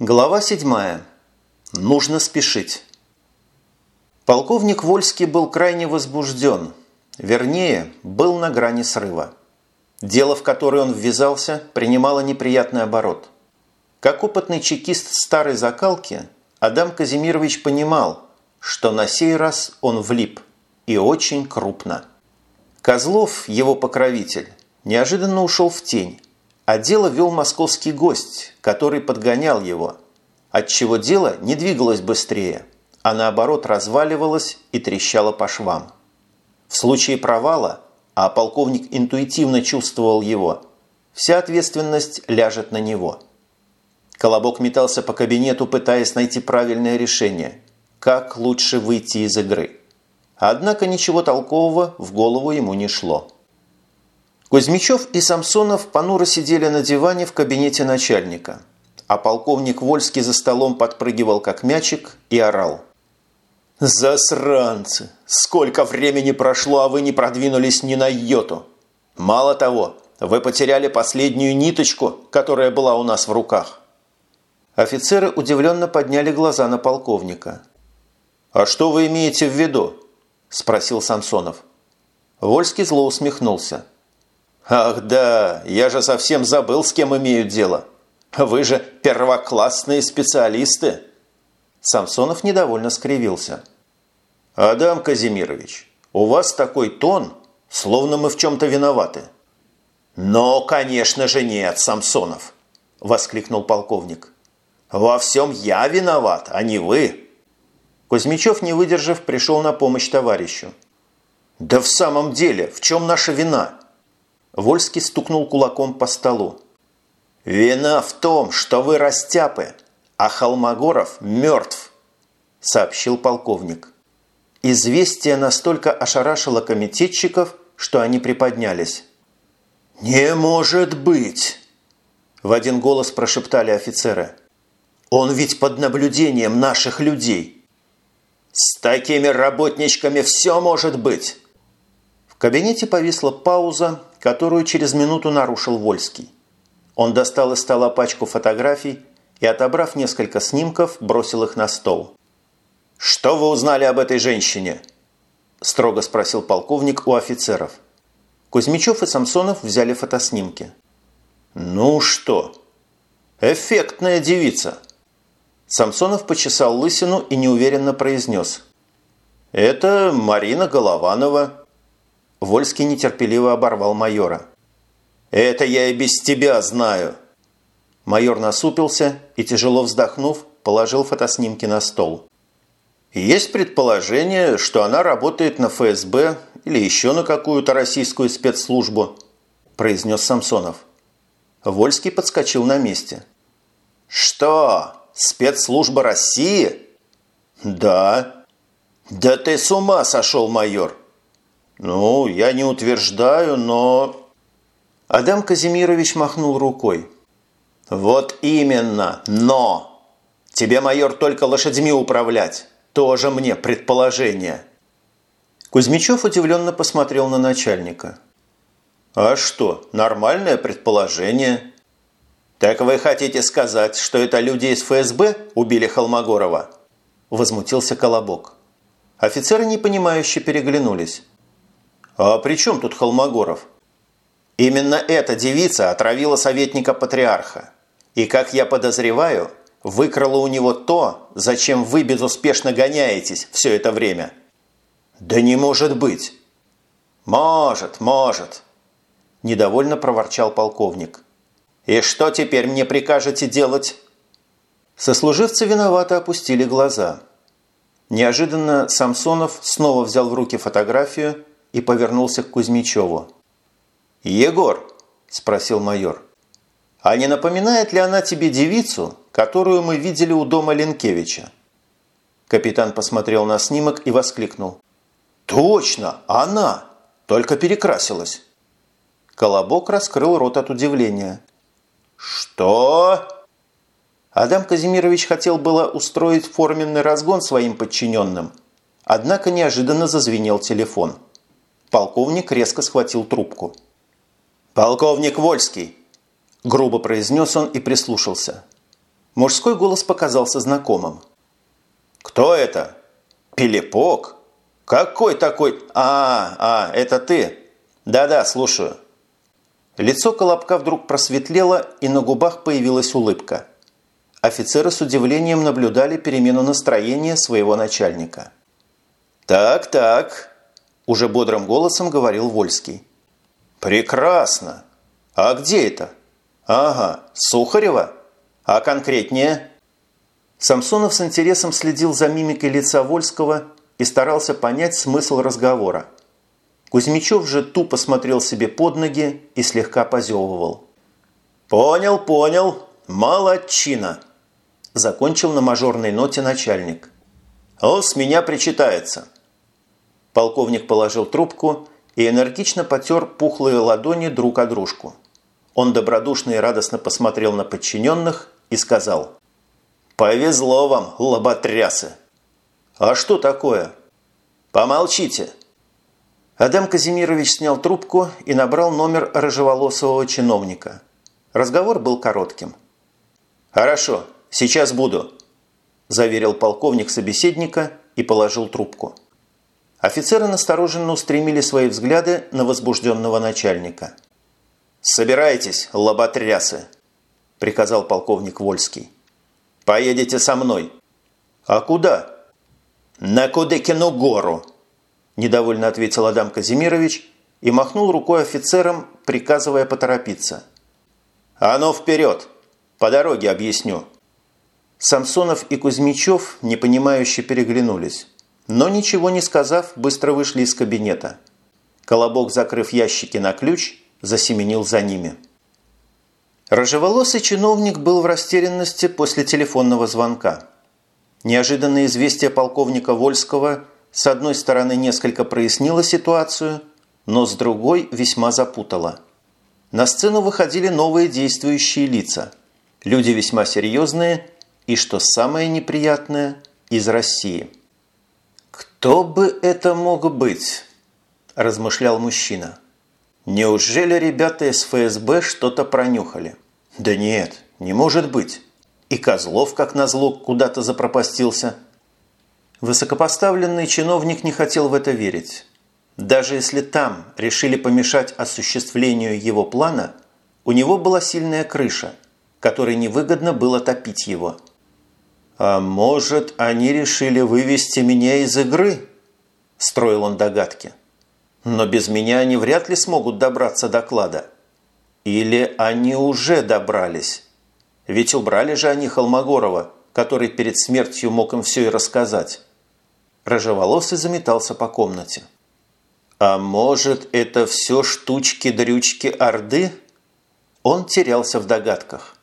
Глава 7. Нужно спешить. Полковник Вольский был крайне возбужден, вернее, был на грани срыва. Дело, в которое он ввязался, принимало неприятный оборот. Как опытный чекист старой закалки, Адам Казимирович понимал, что на сей раз он влип, и очень крупно. Козлов, его покровитель, неожиданно ушел в тень, а дело вел московский гость, который подгонял его, отчего дело не двигалось быстрее, а наоборот разваливалось и трещало по швам. В случае провала, а полковник интуитивно чувствовал его, вся ответственность ляжет на него. Колобок метался по кабинету, пытаясь найти правильное решение, как лучше выйти из игры. Однако ничего толкового в голову ему не шло. Кузьмичев и Самсонов понуро сидели на диване в кабинете начальника, а полковник Вольский за столом подпрыгивал как мячик и орал. «Засранцы! Сколько времени прошло, а вы не продвинулись ни на йоту! Мало того, вы потеряли последнюю ниточку, которая была у нас в руках!» Офицеры удивленно подняли глаза на полковника. «А что вы имеете в виду?» – спросил Самсонов. Вольский зло усмехнулся. «Ах да, я же совсем забыл, с кем имею дело. Вы же первоклассные специалисты!» Самсонов недовольно скривился. «Адам Казимирович, у вас такой тон, словно мы в чем-то виноваты». «Но, конечно же, нет, Самсонов!» – воскликнул полковник. «Во всем я виноват, а не вы!» Кузьмичев, не выдержав, пришел на помощь товарищу. «Да в самом деле, в чем наша вина?» Вольский стукнул кулаком по столу. «Вина в том, что вы растяпы, а Холмогоров мертв», – сообщил полковник. Известие настолько ошарашило комитетчиков, что они приподнялись. «Не может быть!» – в один голос прошептали офицеры. «Он ведь под наблюдением наших людей!» «С такими работничками все может быть!» Кабинете повисла пауза, которую через минуту нарушил Вольский. Он достал из стола пачку фотографий и, отобрав несколько снимков, бросил их на стол. «Что вы узнали об этой женщине?» – строго спросил полковник у офицеров. Кузьмичев и Самсонов взяли фотоснимки. «Ну что?» «Эффектная девица!» Самсонов почесал лысину и неуверенно произнес. «Это Марина Голованова, Вольский нетерпеливо оборвал майора. «Это я и без тебя знаю!» Майор насупился и, тяжело вздохнув, положил фотоснимки на стол. «Есть предположение, что она работает на ФСБ или еще на какую-то российскую спецслужбу», произнес Самсонов. Вольский подскочил на месте. «Что? Спецслужба России?» «Да». «Да ты с ума сошел, майор! «Ну, я не утверждаю, но...» Адам Казимирович махнул рукой. «Вот именно, но! Тебе, майор, только лошадьми управлять. Тоже мне предположение». Кузьмичев удивленно посмотрел на начальника. «А что, нормальное предположение?» «Так вы хотите сказать, что это люди из ФСБ убили Холмогорова?» Возмутился Колобок. Офицеры непонимающе переглянулись. «А при чем тут Холмогоров?» «Именно эта девица отравила советника патриарха. И, как я подозреваю, выкрала у него то, зачем вы безуспешно гоняетесь все это время». «Да не может быть!» «Может, может!» – недовольно проворчал полковник. «И что теперь мне прикажете делать?» Сослуживцы виновато опустили глаза. Неожиданно Самсонов снова взял в руки фотографию и повернулся к Кузьмичеву. «Егор», – спросил майор, – «а не напоминает ли она тебе девицу, которую мы видели у дома Ленкевича?» Капитан посмотрел на снимок и воскликнул. «Точно, она! Только перекрасилась!» Колобок раскрыл рот от удивления. «Что?» Адам Казимирович хотел было устроить форменный разгон своим подчиненным, однако неожиданно зазвенел телефон. Полковник резко схватил трубку. «Полковник Вольский!» – грубо произнес он и прислушался. Мужской голос показался знакомым. «Кто это? Пелепок? Какой такой? А, а, это ты? Да-да, слушаю». Лицо Колобка вдруг просветлело, и на губах появилась улыбка. Офицеры с удивлением наблюдали перемену настроения своего начальника. «Так, так», – уже бодрым голосом говорил Вольский. «Прекрасно! А где это? Ага, Сухарева? А конкретнее?» Самсонов с интересом следил за мимикой лица Вольского и старался понять смысл разговора. Кузьмичев же тупо смотрел себе под ноги и слегка позевывал. «Понял, понял. Молодчина!» Закончил на мажорной ноте начальник. «О, с меня причитается!» Полковник положил трубку и энергично потер пухлые ладони друг о дружку. Он добродушно и радостно посмотрел на подчиненных и сказал «Повезло вам, лоботрясы!» «А что такое?» «Помолчите!» Адам Казимирович снял трубку и набрал номер рыжеволосого чиновника. Разговор был коротким. «Хорошо, сейчас буду», – заверил полковник собеседника и положил трубку. Офицеры настороженно устремили свои взгляды на возбужденного начальника. «Собирайтесь, лоботрясы!» – приказал полковник Вольский. «Поедете со мной». «А куда?» «На Кудыкину гору», – недовольно ответил Адам Казимирович и махнул рукой офицерам, приказывая поторопиться. «А ну вперед! По дороге объясню». Самсонов и Кузьмичев непонимающе переглянулись но ничего не сказав, быстро вышли из кабинета. Колобок, закрыв ящики на ключ, засеменил за ними. Рожеволосый чиновник был в растерянности после телефонного звонка. Неожиданное известие полковника Вольского с одной стороны несколько прояснило ситуацию, но с другой весьма запутало. На сцену выходили новые действующие лица. Люди весьма серьезные и, что самое неприятное, из России – «Кто бы это мог быть?» – размышлял мужчина. «Неужели ребята из ФСБ что-то пронюхали?» «Да нет, не может быть. И Козлов, как назло, куда-то запропастился». Высокопоставленный чиновник не хотел в это верить. Даже если там решили помешать осуществлению его плана, у него была сильная крыша, которой невыгодно было топить его – «А может, они решили вывести меня из игры?» – строил он догадки. «Но без меня они вряд ли смогут добраться до клада. Или они уже добрались? Ведь убрали же они Холмогорова, который перед смертью мог им все и рассказать». Рожеволосый заметался по комнате. «А может, это все штучки-дрючки Орды?» Он терялся в догадках.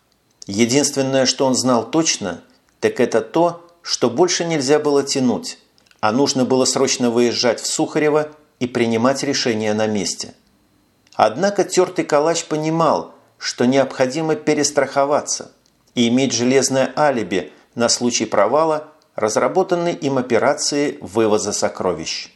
Единственное, что он знал точно – так это то, что больше нельзя было тянуть, а нужно было срочно выезжать в Сухарево и принимать решение на месте. Однако тертый калач понимал, что необходимо перестраховаться и иметь железное алиби на случай провала разработанной им операции вывоза сокровищ.